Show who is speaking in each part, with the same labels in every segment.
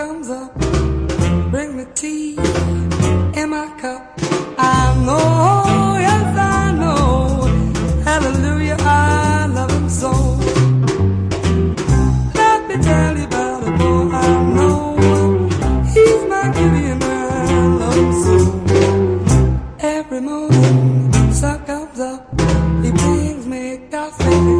Speaker 1: comes up, bring the tea in my cup. I know, yes, I know. Hallelujah, I love him so. Let me tell you about a boy I know. He's my Gideon, I love him so. Every morning, sun comes up, he brings me coffee.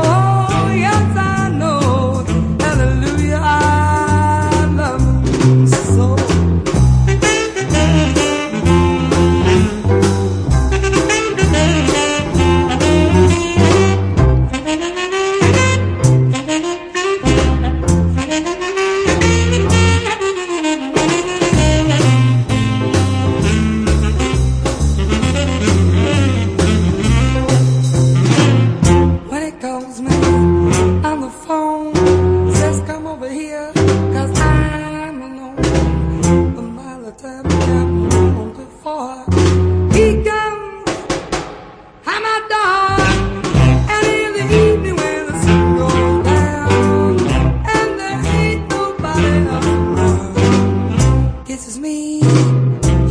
Speaker 1: this is me.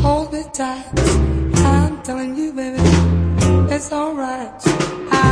Speaker 1: Hold me tight. I'm telling you, baby, it's alright.